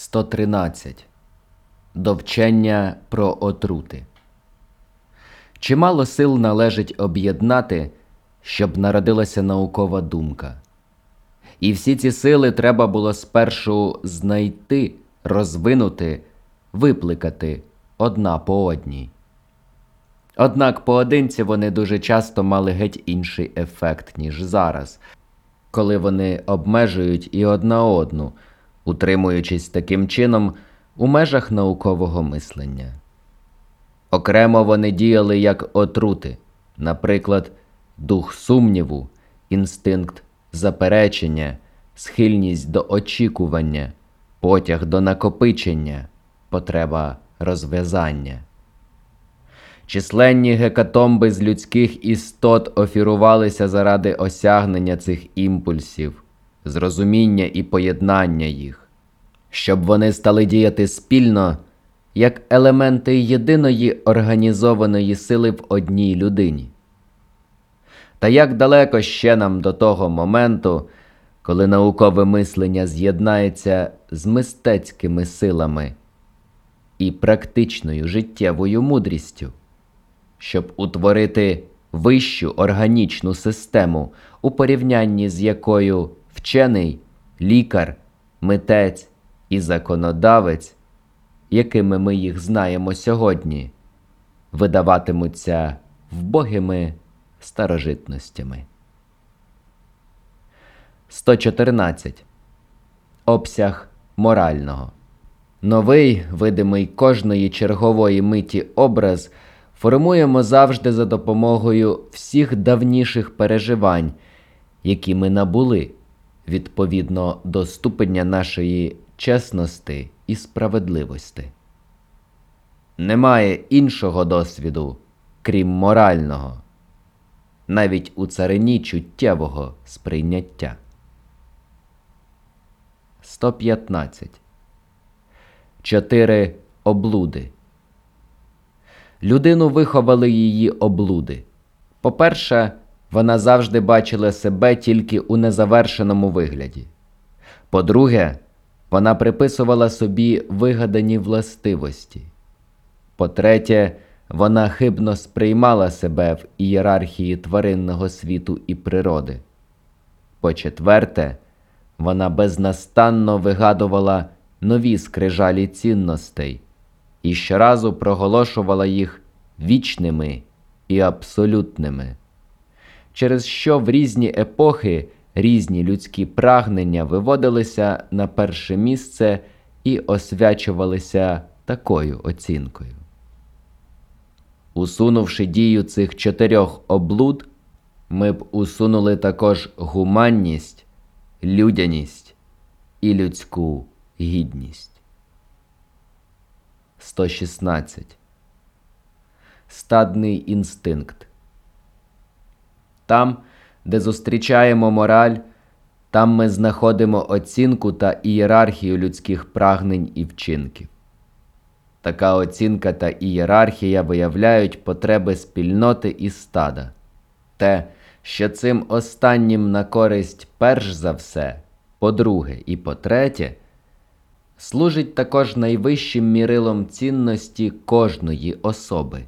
113. Довчення про отрути. Чимало сил належить об'єднати, щоб народилася наукова думка. І всі ці сили треба було спершу знайти, розвинути, випликати одна по одній. Однак поодинці вони дуже часто мали геть інший ефект, ніж зараз, коли вони обмежують і одна одну, утримуючись таким чином у межах наукового мислення. Окремо вони діяли як отрути, наприклад, дух сумніву, інстинкт заперечення, схильність до очікування, потяг до накопичення, потреба розв'язання. Численні гекатомби з людських істот офірувалися заради осягнення цих імпульсів, зрозуміння і поєднання їх, щоб вони стали діяти спільно як елементи єдиної організованої сили в одній людині. Та як далеко ще нам до того моменту, коли наукове мислення з'єднається з мистецькими силами і практичною життєвою мудрістю, щоб утворити вищу органічну систему, у порівнянні з якою вчений, лікар, митець і законодавець, якими ми їх знаємо сьогодні, видаватимуться вбогими старожитностями. 114. Обсяг морального. Новий, видимий кожної чергової миті образ формуємо завжди за допомогою всіх давніших переживань, які ми набули відповідно до ступеня нашої чесності і справедливості. Немає іншого досвіду, крім морального, навіть у царині чуттєвого сприйняття. 115. Чотири облуди. Людину виховали її облуди. По-перше, вона завжди бачила себе тільки у незавершеному вигляді. По-друге, вона приписувала собі вигадані властивості. По-третє, вона хибно сприймала себе в ієрархії тваринного світу і природи. По-четверте, вона безнастанно вигадувала нові скрижалі цінностей і щоразу проголошувала їх вічними і абсолютними, через що в різні епохи різні людські прагнення виводилися на перше місце і освячувалися такою оцінкою. Усунувши дію цих чотирьох облуд, ми б усунули також гуманність, людяність і людську гідність. 116. Стадний інстинкт. Там, де зустрічаємо мораль, там ми знаходимо оцінку та ієрархію людських прагнень і вчинків. Така оцінка та ієрархія виявляють потреби спільноти і стада, те, що цим останнім на користь перш за все, по-друге і по-третє, служить також найвищим мірилом цінності кожної особи.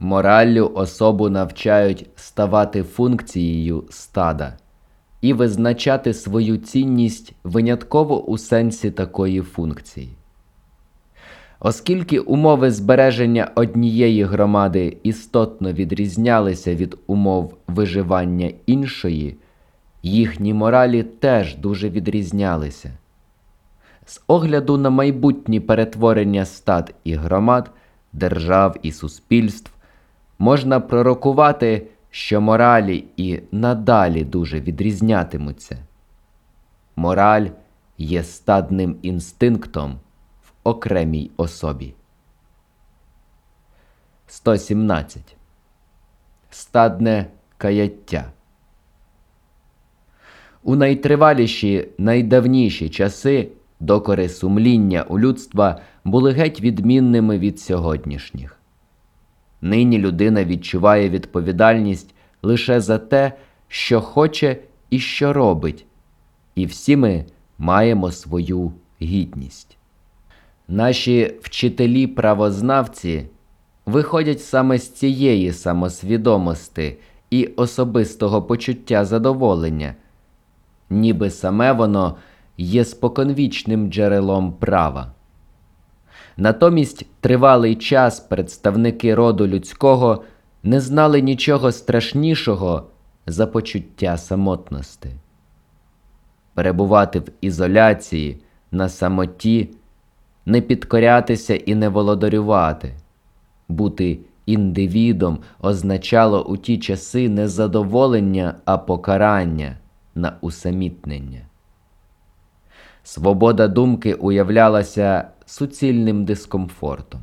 Мораллю особу навчають ставати функцією стада і визначати свою цінність винятково у сенсі такої функції. Оскільки умови збереження однієї громади істотно відрізнялися від умов виживання іншої, їхні моралі теж дуже відрізнялися. З огляду на майбутні перетворення стад і громад, держав і суспільств, можна пророкувати, що моралі і надалі дуже відрізнятимуться. Мораль є стадним інстинктом в окремій особі. 117. Стадне каяття. У найтриваліші, найдавніші часи докори сумління у людства були геть відмінними від сьогоднішніх. Нині людина відчуває відповідальність лише за те, що хоче і що робить, і всі ми маємо свою гідність. Наші вчителі правознавці виходять саме з цієї самосвідомості і особистого почуття задоволення, ніби саме воно є споконвічним джерелом права. Натомість тривалий час представники роду людського не знали нічого страшнішого за почуття самотності. Перебувати в ізоляції, на самоті, не підкорятися і не володарювати, бути індивідом означало у ті часи не задоволення, а покарання на усамітнення. Свобода думки уявлялася суцільним дискомфортом.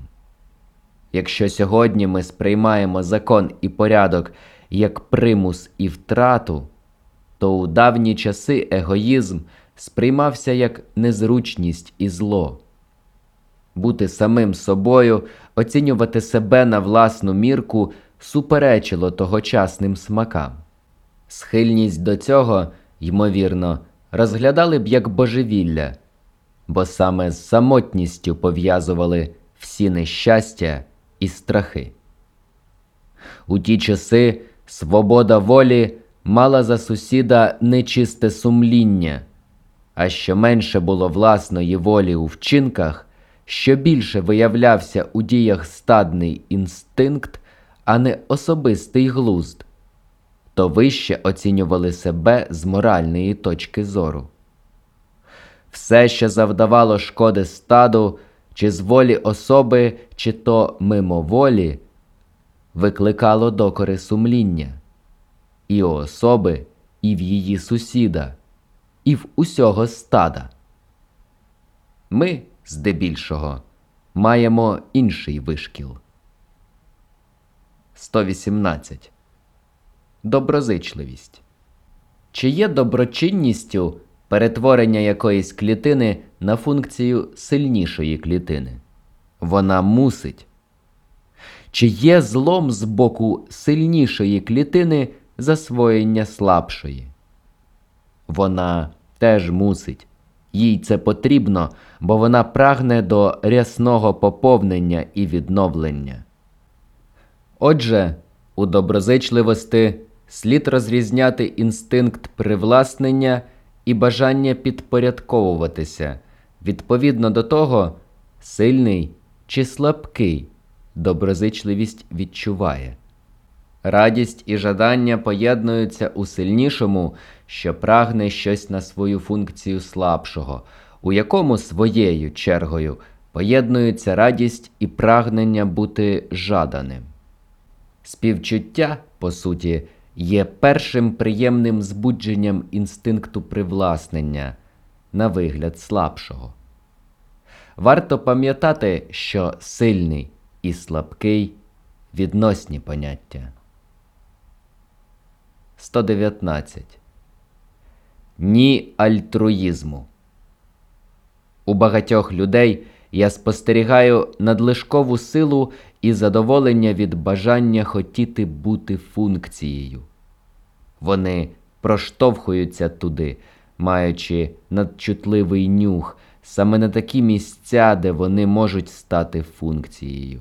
Якщо сьогодні ми сприймаємо закон і порядок як примус і втрату, то у давні часи егоїзм сприймався як незручність і зло. Бути самим собою, оцінювати себе на власну мірку суперечило тогочасним смакам. Схильність до цього, ймовірно, розглядали б як божевілля, бо саме з самотністю пов'язували всі нещастя і страхи. У ті часи свобода волі мала за сусіда нечисте сумління, а що менше було власної волі у вчинках, що більше виявлявся у діях стадний інстинкт, а не особистий глузд, то вище оцінювали себе з моральної точки зору. Все, що завдавало шкоди стаду, чи з волі особи, чи то мимоволі, викликало докори сумління і у особи, і в її сусіда, і в усього стада. Ми, здебільшого, маємо інший вишкіл. 118. Доброзичливість. Чи є доброчинністю перетворення якоїсь клітини на функцію сильнішої клітини? Вона мусить. Чи є злом з боку сильнішої клітини засвоєння слабшої? Вона теж мусить. Їй це потрібно, бо вона прагне до рясного поповнення і відновлення. Отже, у доброзичливості слід розрізняти інстинкт привласнення і бажання підпорядковуватися відповідно до того, сильний чи слабкий доброзичливість відчуває. Радість і жадання поєднуються у сильнішому, що прагне щось на свою функцію слабшого, у якому своєю чергою поєднуються радість і прагнення бути жаданим. Співчуття, по суті, є першим приємним збудженням інстинкту привласнення на вигляд слабшого. Варто пам'ятати, що сильний і слабкий відносні поняття. 119. Ні альтруїзму. У багатьох людей я спостерігаю надлишкову силу і задоволення від бажання хотіти бути функцією. Вони проштовхуються туди, маючи надчутливий нюх, саме на такі місця, де вони можуть стати функцією.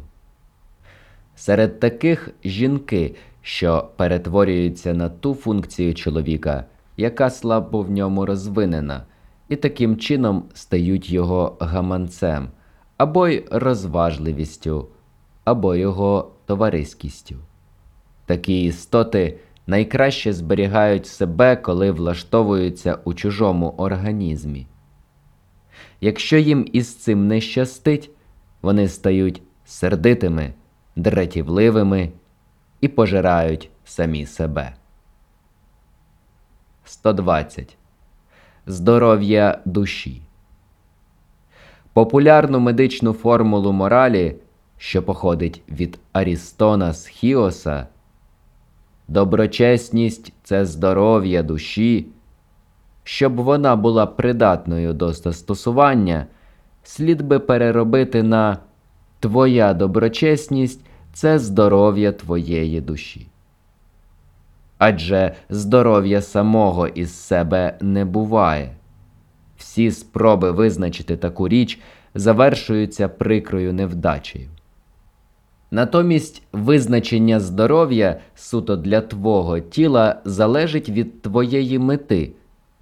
Серед таких жінки, що перетворюються на ту функцію чоловіка, яка слабо в ньому розвинена, і таким чином стають його гаманцем або й розважливістю, або його товариськістю. Такі істоти найкраще зберігають себе, коли влаштовуються у чужому організмі. Якщо їм із цим не щастить, вони стають сердитими, дратівливими і пожирають самі себе. 120. Здоров'я душі. Популярну медичну формулу моралі, що походить від Арістона з Хіоса, доброчесність це здоров'я душі. Щоб вона була придатною до застосування, слід би переробити на Твоя доброчесність це здоров'я твоєї душі. Адже здоров'я самого із себе не буває. всі спроби визначити таку річ завершуються прикрою невдачею. Натомість визначення здоров'я суто для твого тіла залежить від твоєї мети,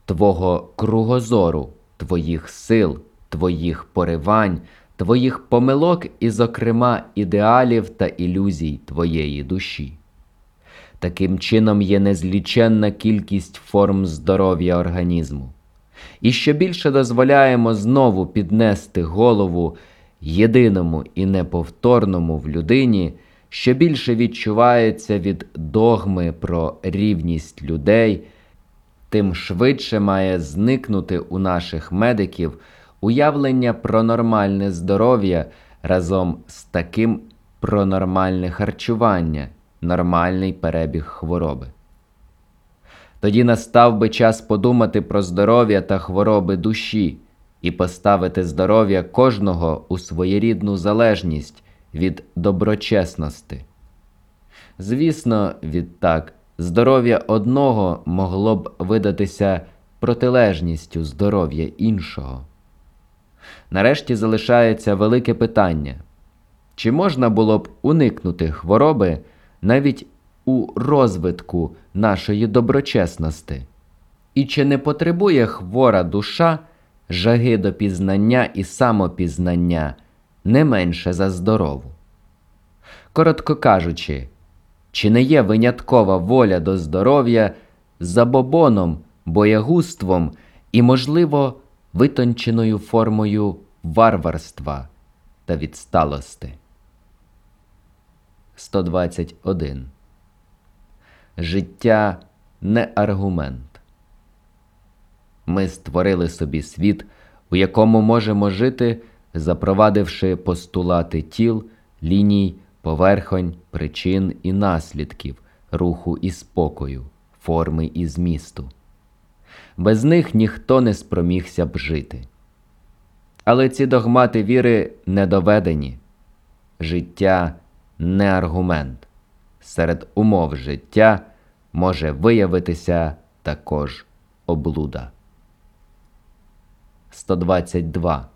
твого кругозору, твоїх сил, твоїх поривань, твоїх помилок і, зокрема, ідеалів та ілюзій твоєї душі. Таким чином є незліченна кількість форм здоров'я організму. І що більше дозволяємо знову піднести голову єдиному і неповторному в людині, що більше відчувається від догми про рівність людей, тим швидше має зникнути у наших медиків уявлення про нормальне здоров'я разом з таким про нормальне харчування, нормальний перебіг хвороби. Тоді настав би час подумати про здоров'я та хвороби душі і поставити здоров'я кожного у своєрідну залежність від доброчесності. Звісно, відтак, здоров'я одного могло б видатися протилежністю здоров'я іншого. Нарешті залишається велике питання чи можна було б уникнути хвороби навіть у розвитку нашої доброчесності? І чи не потребує хвора душа жаги до пізнання і самопізнання не менше за здорову? Коротко кажучи, чи не є виняткова воля до здоров'я забобоном, боягузтвом і, можливо, витонченою формою варварства та відсталости? 121. Життя не аргумент. Ми створили собі світ, у якому можемо жити, запровадивши постулати тіл, ліній, поверхонь, причин і наслідків, руху і спокою, форми і змісту. Без них ніхто не спромігся б жити. Але ці догмати віри не доведені. Життя не аргумент. Серед умов життя може виявитися також облуда. 122.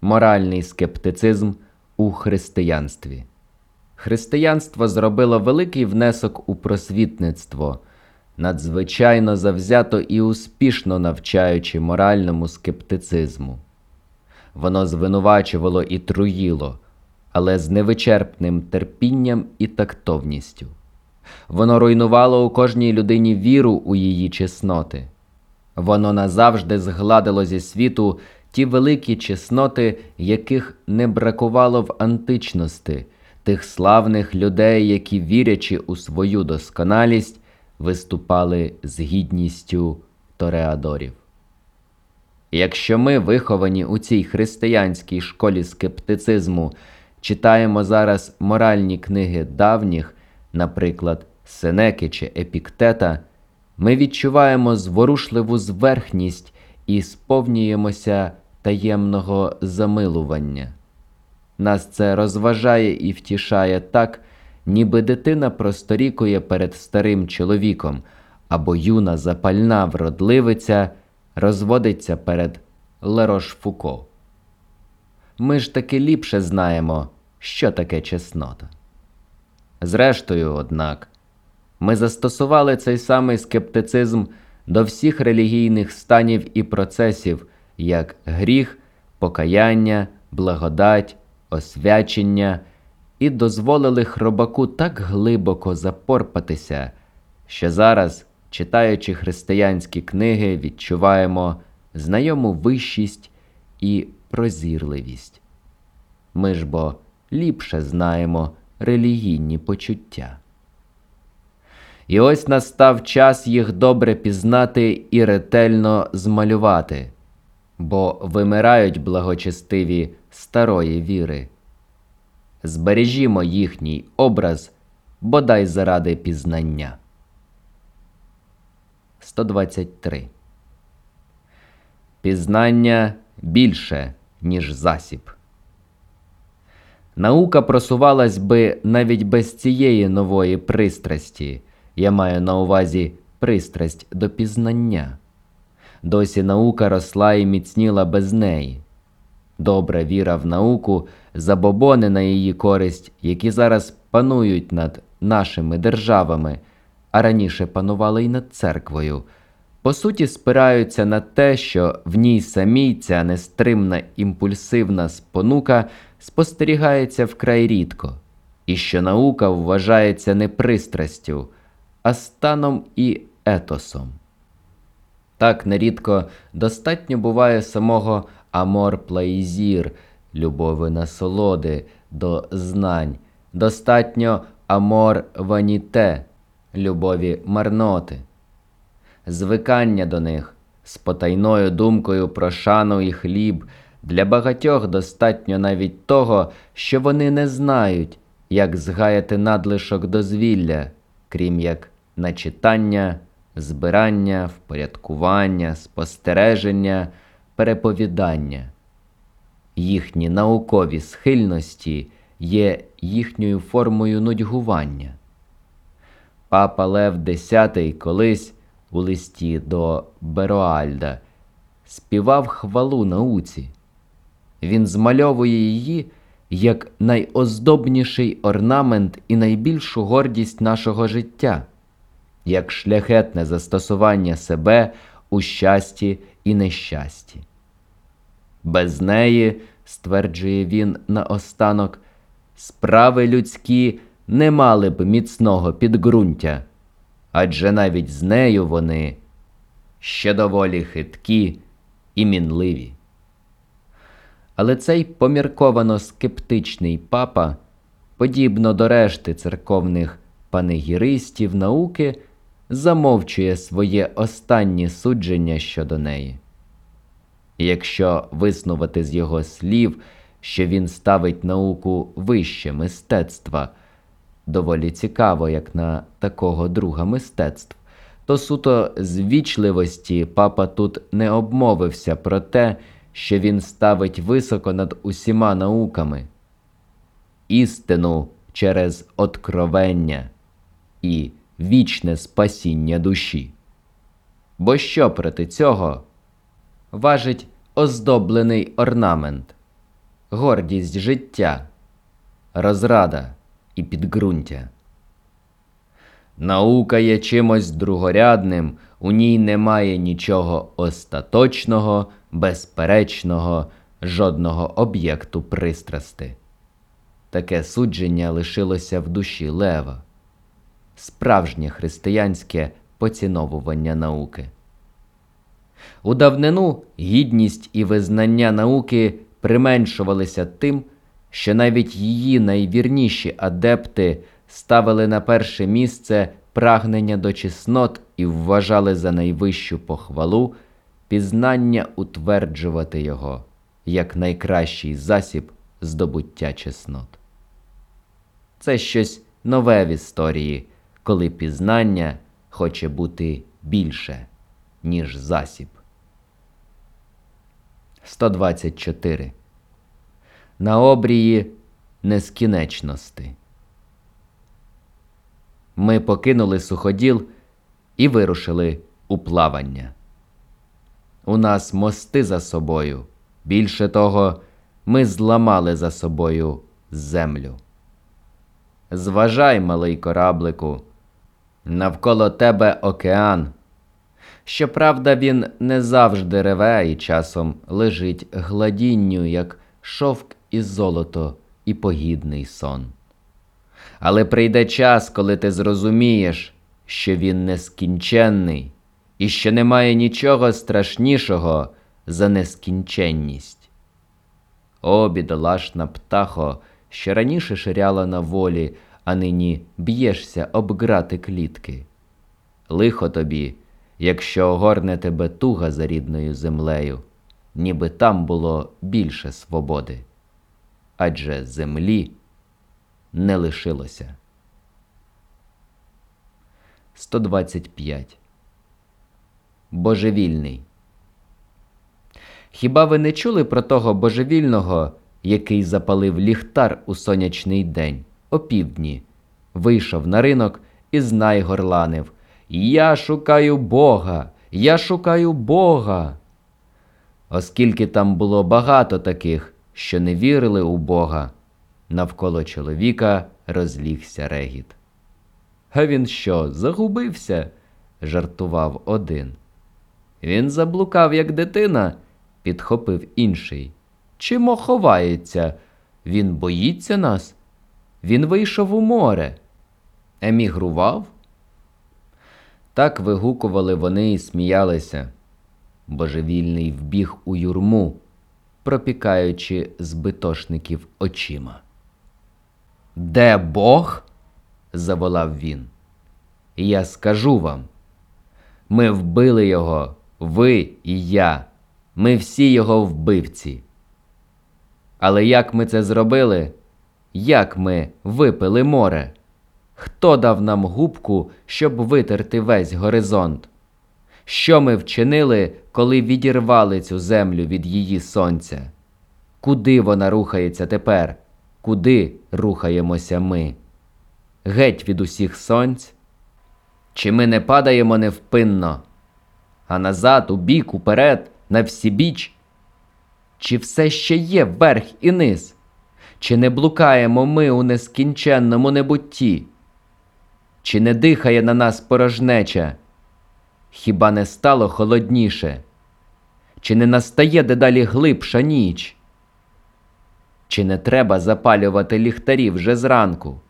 Моральний скептицизм у християнстві. Християнство зробило великий внесок у просвітництво, надзвичайно завзято і успішно навчаючи моральному скептицизму. Воно звинувачувало і труїло, але з невичерпним терпінням і тактовністю. Воно руйнувало у кожній людині віру у її чесноти. Воно назавжди згладило зі світу ті великі чесноти, яких не бракувало в античності, тих славних людей, які, вірячи у свою досконалість, виступали з гідністю тореадорів. Якщо ми, виховані у цій християнській школі скептицизму, читаємо зараз моральні книги давніх, наприклад, Сенеки чи Епіктета, ми відчуваємо зворушливу зверхність і сповнюємося таємного замилування. Нас це розважає і втішає так, ніби дитина просторікує перед старим чоловіком або юна запальна вродливиця розводиться перед Лерош Фуко. Ми ж таки ліпше знаємо, що таке чеснота. Зрештою, однак, ми застосували цей самий скептицизм до всіх релігійних станів і процесів, як гріх, покаяння, благодать, освячення, і дозволили хробаку так глибоко запорпатися, що зараз, читаючи християнські книги, відчуваємо знайому вищість і прозірливість. Ми ж бо ліпше знаємо релігійні почуття. І ось настав час їх добре пізнати і ретельно змалювати, бо вимирають благочестиві старої віри. Збережімо їхній образ бодай заради пізнання. 123. Пізнання більше, ніж засіб. Наука просувалась би навіть без цієї нової пристрасті, я маю на увазі пристрасть до пізнання. досі наука росла і міцніла без неї. Добра віра в науку, забобони на її користь, які зараз панують над нашими державами, а раніше панували й над церквою, по суті спираються на те, що в ній самій ця нестримна імпульсивна спонука спостерігається вкрай рідко, і що наука вважається не пристрастю, а станом і етосом. Так нерідко достатньо буває самого амор плаїзір, любови насолоди до знань, достатньо амор ваніте, любові марноти, звикання до них з потайною думкою про шану і хліб. Для багатьох достатньо навіть того, що вони не знають, як згаяти надлишок дозвілля, крім як начитання, збирання, впорядкування, спостереження, переповідання. Їхні наукові схильності є їхньою формою нудьгування. Папа Лев X колись у листі до Бероальда співав хвалу науці. Він змальовує її як найоздобніший орнамент і найбільшу гордість нашого життя, як шляхетне застосування себе у щасті і нещасті. Без неї, стверджує він наостанок, справи людські не мали б міцного підґрунтя, адже навіть з нею вони ще доволі хиткі і мінливі. Але цей помірковано скептичний папа, подібно до решти церковних панегіристів науки, замовчує своє останнє судження щодо неї. Якщо виснувати з його слів, що він ставить науку вище мистецтва, доволі цікаво, як на такого друга мистецтв, то суто з вічливості папа тут не обмовився про те, що він ставить високо над усіма науками, істину через откровення і вічне спасіння душі. Бо що проти цього важить оздоблений орнамент, гордість життя, розрада і підґрунтя? Наука є чимось другорядним, у ній немає нічого остаточного, безперечного, жодного об'єкту пристрасти. Таке судження лишилося в душі лева, справжнє християнське поціновування науки. У давнину гідність і визнання науки применшувалися тим, що навіть її найвірніші адепти ставили на перше місце прагнення до чеснот і вважали за найвищу похвалу пізнання утверджувати його як найкращий засіб здобуття чеснот. Це щось нове в історії, коли пізнання хоче бути більше, ніж засіб. 124. На обрії нескінченності. Ми покинули суходіл і вирушили у плавання. У нас мости за собою. Більше того, ми зламали за собою землю. Зважай, малий кораблику, навколо тебе океан. Щоправда, він не завжди реве і часом лежить гладінню, як шовк і золото, і погідний сон. Але прийде час, коли ти зрозумієш, що він нескінченний і що немає нічого страшнішого за нескінченність. О, бідолашна птахо, що раніше ширяла на волі, а нині б'єшся об грати клітки. Лихо тобі, якщо огорне тебе туга за рідною землею, ніби там було більше свободи. Адже землі не лишилося. 125. Божевільний. Хіба ви не чули про того божевільного, який запалив ліхтар у сонячний день, опівдні, вийшов на ринок і знай горланив Я шукаю Бога, Я шукаю Бога. Оскільки там було багато таких, що не вірили у Бога, навколо чоловіка розлігся регіт. А він що, загубився? жартував один. Він заблукав, як дитина, підхопив інший. Чимо ховається? Він боїться нас? Він вийшов у море. Емігрував? Так вигукували вони і сміялися. Божевільний вбіг у юрму, пропікаючи збитошників очима. Де Бог? заволав він. Я скажу вам. Ми вбили його, ви і я. Ми всі його вбивці. Але як ми це зробили? Як ми випили море? Хто дав нам губку, щоб витерти весь горизонт? Що ми вчинили, коли відірвали цю землю від її сонця? Куди вона рухається тепер? Куди рухаємося ми? Геть від усіх сонць? Чи ми не падаємо невпинно, а назад, у бік, уперед, на всібіч? Чи все ще є верх і низ? Чи не блукаємо ми у нескінченному небутті? Чи не дихає на нас порожнеча? Хіба не стало холодніше? Чи не настає дедалі глибша ніч? Чи не треба запалювати ліхтарі вже зранку?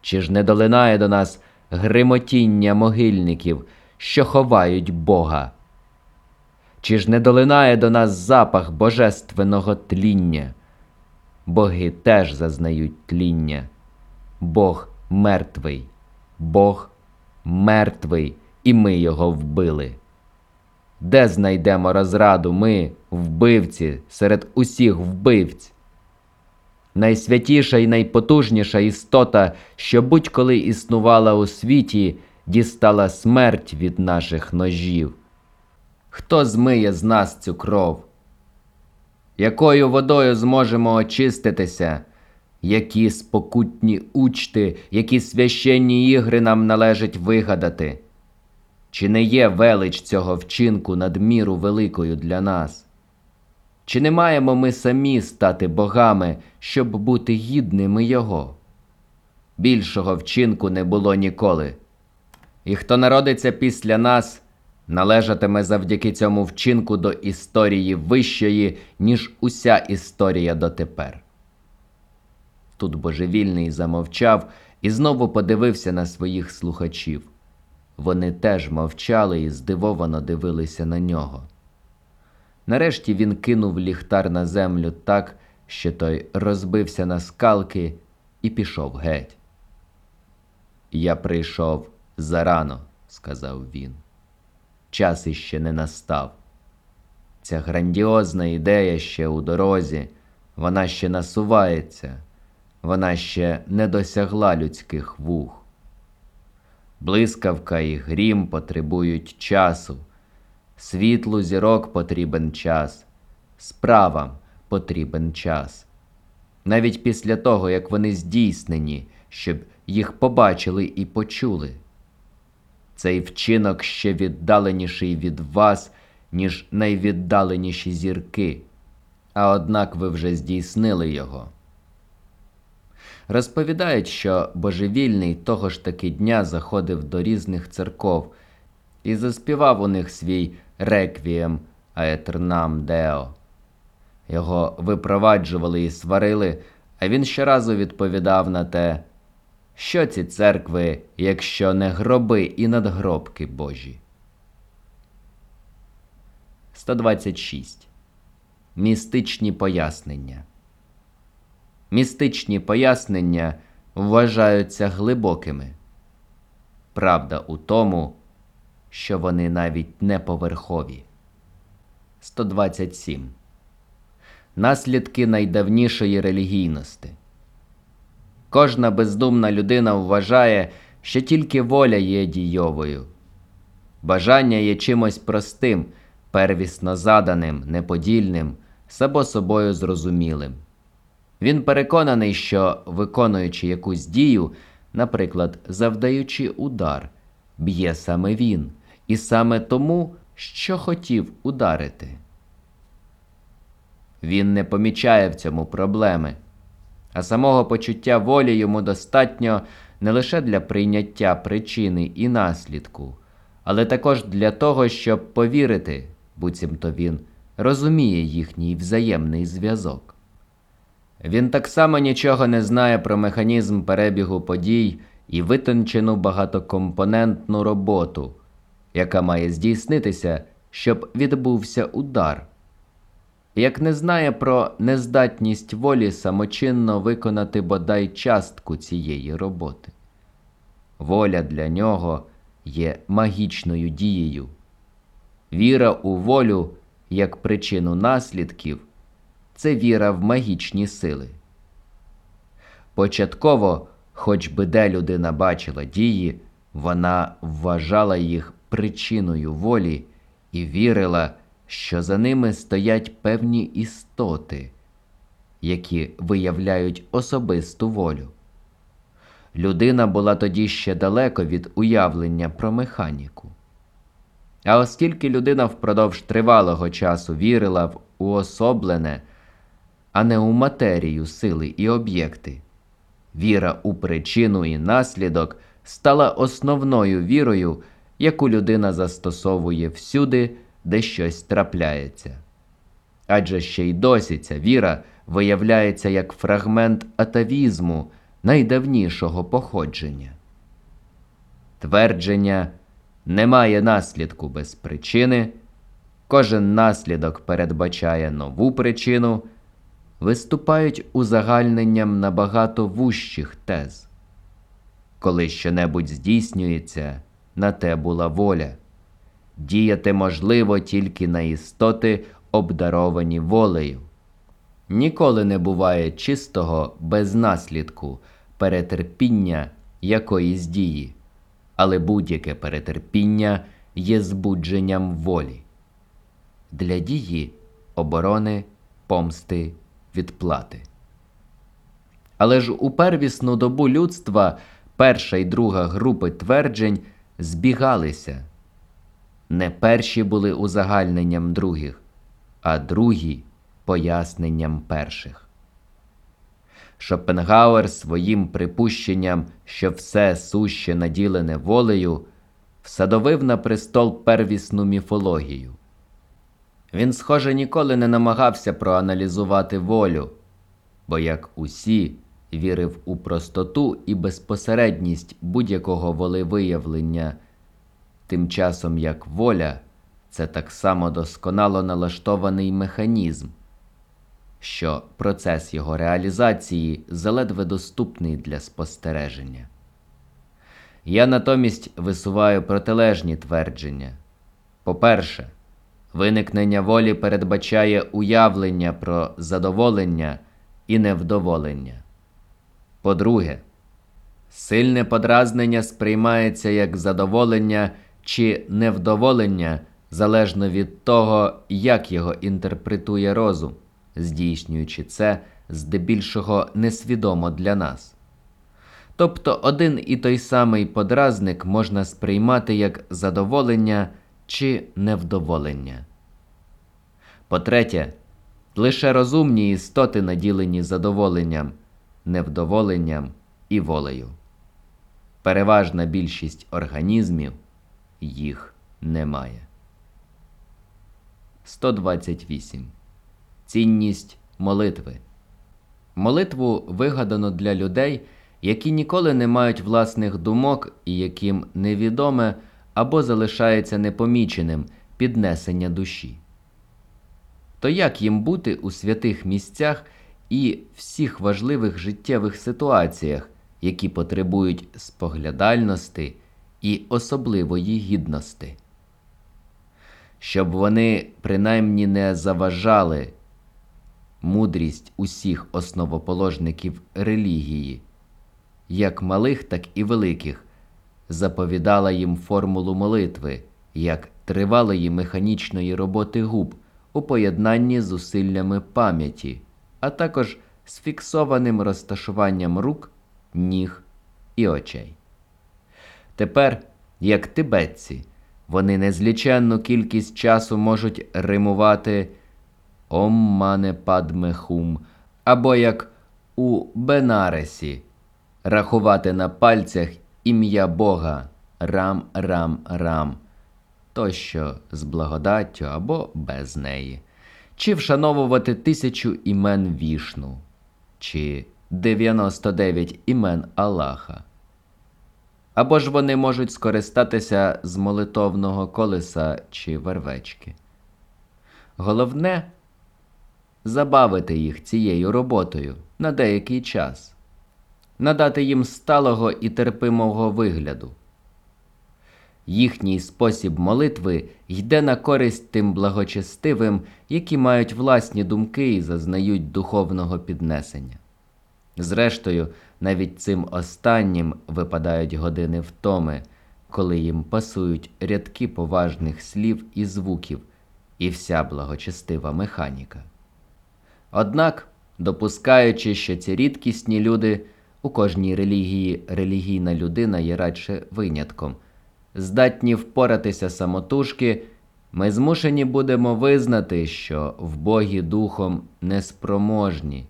Чи ж не долинає до нас гримотіння могильників, що ховають Бога? Чи ж не долинає до нас запах божественного тління? Боги теж зазнають тління. Бог мертвий, Бог мертвий, і ми його вбили. Де знайдемо розраду ми, вбивці, серед усіх вбивць? Найсвятіша і найпотужніша істота, що будь-коли існувала у світі, дістала смерть від наших ножів. Хто змиє з нас цю кров? Якою водою зможемо очиститися? Які спокутні учти, які священні ігри нам належить вигадати? Чи не є велич цього вчинку надміру великою для нас? Чи не маємо ми самі стати богами, щоб бути гідними Його? Більшого вчинку не було ніколи. І хто народиться після нас, належатиме завдяки цьому вчинку до історії вищої, ніж уся історія дотепер. Тут божевільний замовчав і знову подивився на своїх слухачів. Вони теж мовчали і здивовано дивилися на нього. Нарешті він кинув ліхтар на землю так, що той розбився на скалки і пішов геть. Я прийшов зарано, сказав він. Час іще не настав. Ця грандіозна ідея ще у дорозі, вона ще насувається, вона ще не досягла людських вух. Блискавка і грім потребують часу. Світлу зірок потрібен час, справам потрібен час. Навіть після того, як вони здійснені, щоб їх побачили і почули. Цей вчинок ще віддаленіший від вас, ніж найвіддаленіші зірки, а однак ви вже здійснили його. Розповідають, що божевільний того ж таки дня заходив до різних церков і заспівав у них свій реквієм Аетернам Део. Його випроваджували і сварили, а він щоразу відповідав на те, що ці церкви, якщо не гроби і надгробки Божі. 126. Містичні пояснення. Містичні пояснення вважаються глибокими. Правда у тому, що вони навіть не поверхові. 127. Наслідки найдавнішої релігійності. Кожна бездумна людина вважає, що тільки воля є дійовою. Бажання є чимось простим, первісно заданим, неподільним, само собою зрозумілим. Він переконаний, що, виконуючи якусь дію, наприклад, завдаючи удар, б'є саме він, і саме тому, що хотів ударити. Він не помічає в цьому проблеми, а самого почуття волі йому достатньо не лише для прийняття причини і наслідку, але також для того, щоб повірити, буцімто він розуміє їхній взаємний зв'язок. Він так само нічого не знає про механізм перебігу подій і витончену багатокомпонентну роботу, яка має здійснитися, щоб відбувся удар. Як не знає про нездатність волі самочинно виконати бодай частку цієї роботи. Воля для нього є магічною дією. Віра у волю як причину наслідків це віра в магічні сили. Початково, хоч би де людина бачила дії, вона вважала їх причиною волі і вірила, що за ними стоять певні істоти, які виявляють особисту волю. Людина була тоді ще далеко від уявлення про механіку. А оскільки людина впродовж тривалого часу вірила в уособлене, а не у матерію сили і об'єкти, віра у причину і наслідок стала основною вірою, яку людина застосовує всюди, де щось трапляється. Адже ще й досі ця віра виявляється як фрагмент атавізму найдавнішого походження. Твердження немає наслідку без причини, кожен наслідок передбачає нову причину, виступають узагальненням набагато вужчих тез. Коли щонебудь здійснюється, на те була воля. Діяти можливо тільки на істоти, обдаровані волею. Ніколи не буває чистого без наслідку перетерпіння якоїсь дії, але будь-яке перетерпіння є збудженням волі. Для дії оборони, помсти, відплати. Але ж у первісну добу людства перша і друга групи тверджень збігалися. Не перші були узагальненням других, а другі поясненням перших. Шопенгауер своїм припущенням, що все суще наділене волею, всадовив на престол первісну міфологію. Він, схоже, ніколи не намагався проаналізувати волю, бо, як усі, вірив у простоту і безпосередність будь-якого волевиявлення, тим часом як воля це так само досконало налаштований механізм, що процес його реалізації заледве доступний для спостереження. Я натомість висуваю протилежні твердження. По-перше, виникнення волі передбачає уявлення про задоволення і невдоволення. По-друге, сильне подразнення сприймається як задоволення чи невдоволення залежно від того, як його інтерпретує розум, здійснюючи це здебільшого несвідомо для нас. Тобто один і той самий подразник можна сприймати як задоволення чи невдоволення. По-третє, лише розумні істоти наділені задоволенням, невдоволенням і волею. Переважна більшість організмів їх немає. 128. Цінність молитви. Молитву вигадано для людей, які ніколи не мають власних думок і яким невідоме або залишається непоміченим піднесення душі. То як їм бути у святих місцях і всіх важливих життєвих ситуаціях, які потребують споглядальності і особливої гідності? Щоб вони принаймні не заважали мудрість усіх основоположників релігії, як малих, так і великих, заповідала їм формулу молитви як тривалої механічної роботи губ у поєднанні з зусиллями пам'яті, а також з фіксованим розташуванням рук, ніг і очей. Тепер, як тибетці, Вони незліченну кількість часу можуть римувати Ом мане падме хум, або як у Бенаресі рахувати на пальцях ім'я Бога Рам Рам Рам, тощо з благодаттю або без неї, чи вшановувати тисячу імен вішну, чи 99 імен Аллаха. Або ж вони можуть скористатися з молитовного колеса чи вервечки. Головне забавити їх цією роботою на деякий час, надати їм сталого і терпимого вигляду. Їхній спосіб молитви йде на користь тим благочестивим, які мають власні думки і зазнають духовного піднесення. Зрештою, навіть цим останнім випадають години втоми, коли їм пасують рядки поважних слів і звуків і вся благочестива механіка. Однак, допускаючи, що ці рідкісні люди у кожній релігії релігійна людина є радше винятком, здатні впоратися самотужки, ми змушені будемо визнати, що в Богі духом неспроможні,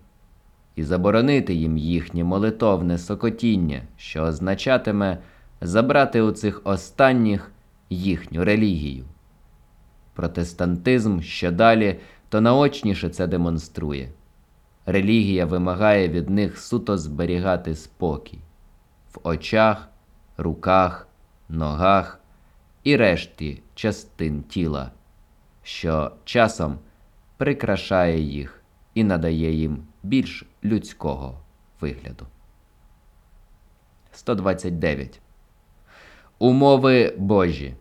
і заборонити їм їхнє молитовне сокотіння, що означатиме забрати у цих останніх їхню релігію. Протестантизм що далі, то наочніше це демонструє. Релігія вимагає від них суто зберігати спокій в очах, руках, ногах і решті частин тіла, що часом прикрашає їх і надає їм більш людського вигляду. 129. Умови Божі.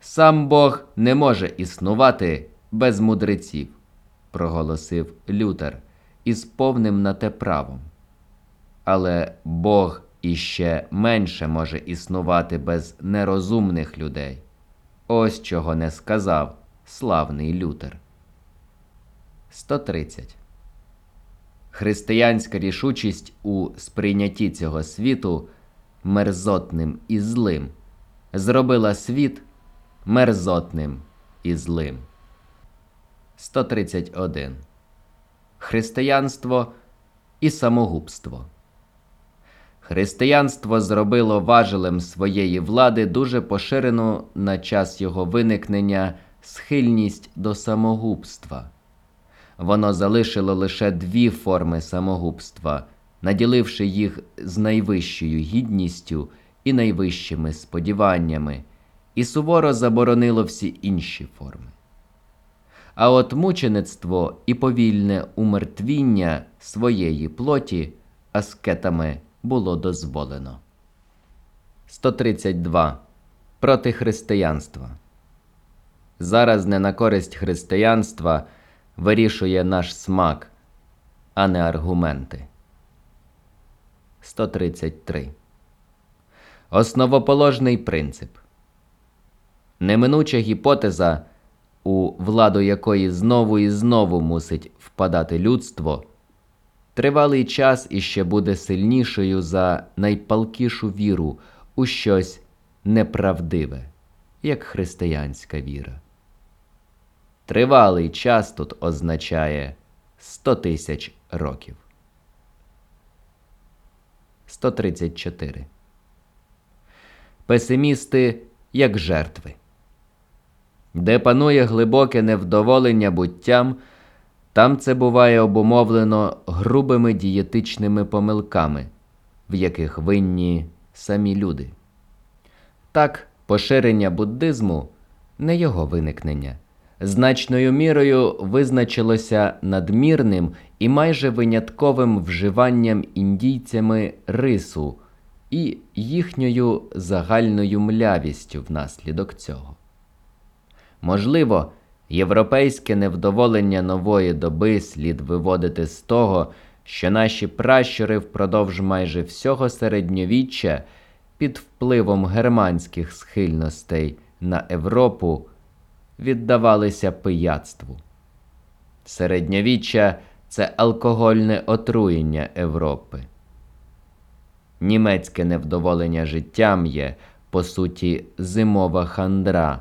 Сам Бог не може існувати без мудреців, проголосив Лютер із повним на те правом. Але Бог іще менше може існувати без нерозумних людей. Ось чого не сказав славний Лютер. 130. Християнська рішучість у сприйнятті цього світу мерзотним і злим зробила світ мерзотним і злим. 131. Християнство і самогубство. Християнство зробило важелем своєї влади дуже поширену на час його виникнення схильність до самогубства. Воно залишило лише дві форми самогубства, наділивши їх з найвищою гідністю і найвищими сподіваннями, і суворо заборонило всі інші форми. А от мучеництво і повільне умертвіння своєї плоті аскетами було дозволено. 132. Проти християнства. Зараз не на користь християнства вирішує наш смак, а не аргументи. 133. Основоположний принцип. Неминуча гіпотеза, у владу якої знову і знову мусить впадати людство, тривалий час іще буде сильнішою за найпалкішу віру у щось неправдиве, як християнська віра. Тривалий час тут означає 100 тисяч років. 134. Песимісти як жертви. Де панує глибоке невдоволення буттям, там це буває обумовлено грубими дієтичними помилками, в яких винні самі люди. Так, поширення буддизму не його виникнення значною мірою визначилося надмірним і майже винятковим вживанням індійцями рису і їхньою загальною млявістю внаслідок цього. Можливо, європейське невдоволення нової доби слід виводити з того, що наші пращури впродовж майже всього середньовіччя під впливом германських схильностей на Європу віддавалися пияцтву. Середньовіччя це алкогольне отруєння Європи. Німецьке невдоволення життям є по суті, зимова хандра,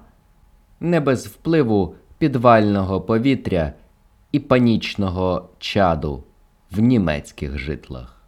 не без впливу підвального повітря і панічного чаду в німецьких житлах.